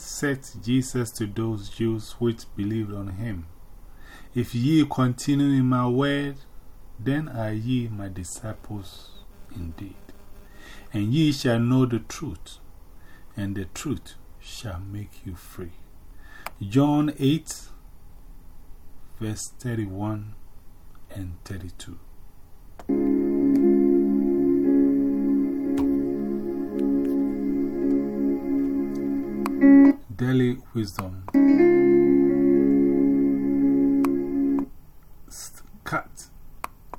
said Jesus to those Jews which believed on him, If ye continue in my word, then are ye my disciples indeed. And ye shall know the truth, and the truth shall make you free. John 8, verse 31 and 32. Daily Wisdom Cut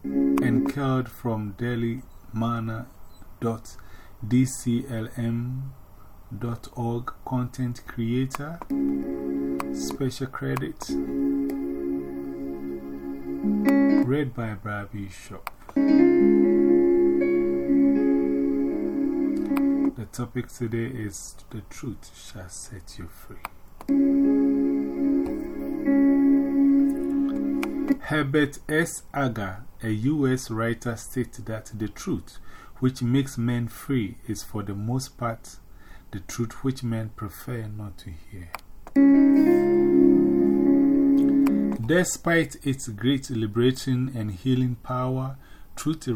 and curled from dailymanna.dclm.org Content Creator Special Credit Read by Brad Bishop. Topic today is The Truth Shall Set You Free. Herbert S. Agar, a U.S. writer, stated that the truth which makes men free is for the most part the truth which men prefer not to hear. Despite its great liberating and healing power, truth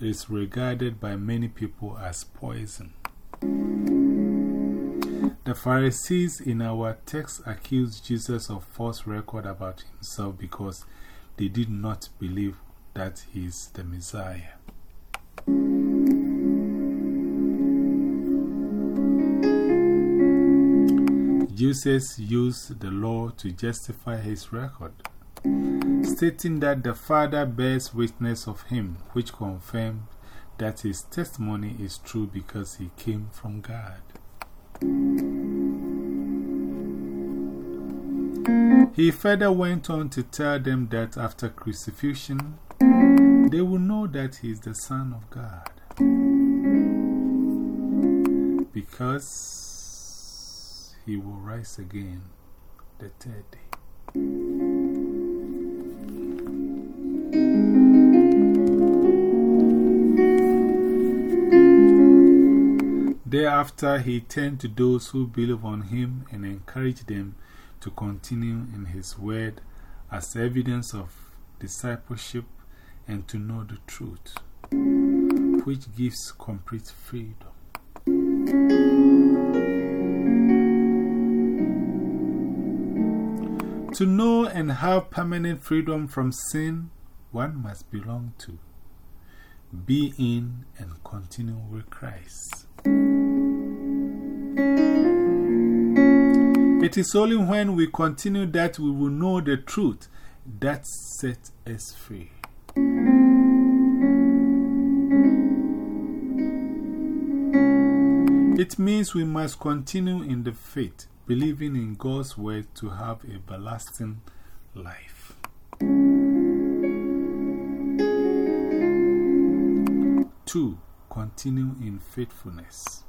is regarded by many people as poison. The Pharisees in our text accused Jesus of false record about himself because they did not believe that he is the Messiah. Jesus used the law to justify his record stating that the Father bears witness of him, which confirmed that his testimony is true because he came from God. He further went on to tell them that after crucifixion, they will know that he is the Son of God. Because he will rise again the third day. Thereafter, he turned to those who believe on him and encouraged them to continue in his word as evidence of discipleship and to know the truth, which gives complete freedom. To know and have permanent freedom from sin, one must belong to, be in, and continue with Christ. It is only when we continue that we will know the truth that sets us free. It means we must continue in the faith, believing in God's word to have a everlasting life. Two, continue in faithfulness.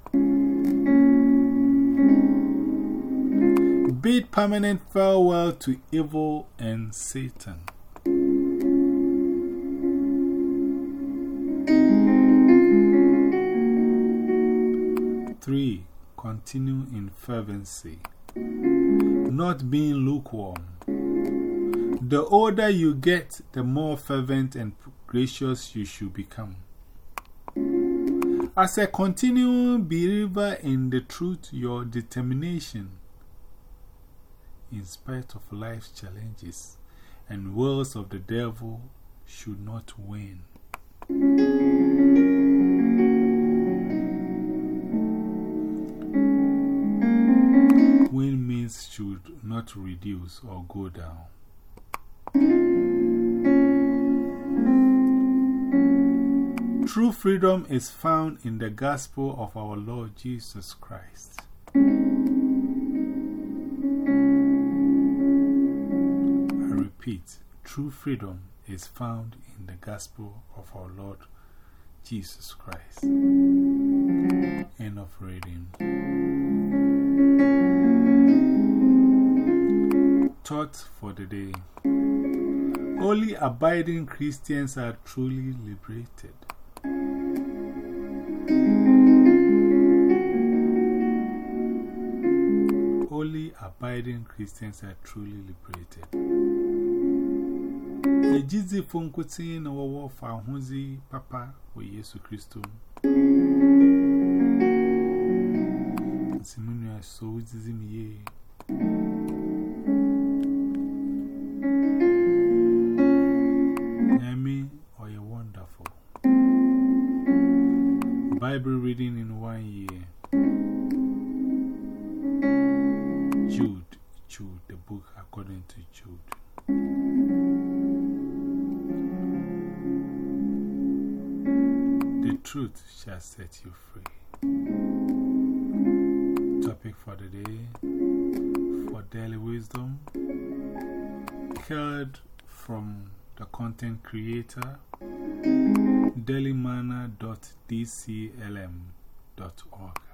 Bid permanent farewell to evil and Satan. Three, continue in fervency, not being lukewarm. The older you get, the more fervent and gracious you should become. As a continuing believer in the truth, your determination in spite of life's challenges and wills of the devil should not win. Win means should not reduce or go down. True freedom is found in the gospel of our Lord Jesus Christ. True freedom is found in the gospel of our Lord Jesus Christ. End of reading. Thought for the day. Only abiding Christians are truly liberated. Only abiding Christians are truly liberated. A jizi funkuti na wawa fahuzi papa wa Yesu Kristo. Simunu ya so uzizi miye. Nyami, you wonderful. Bible reading in one year. Jude, Jude, the book according to Jude. Truth shall set you free. Topic for the day for daily wisdom. Heard from the content creator dailymanna.dclm.org.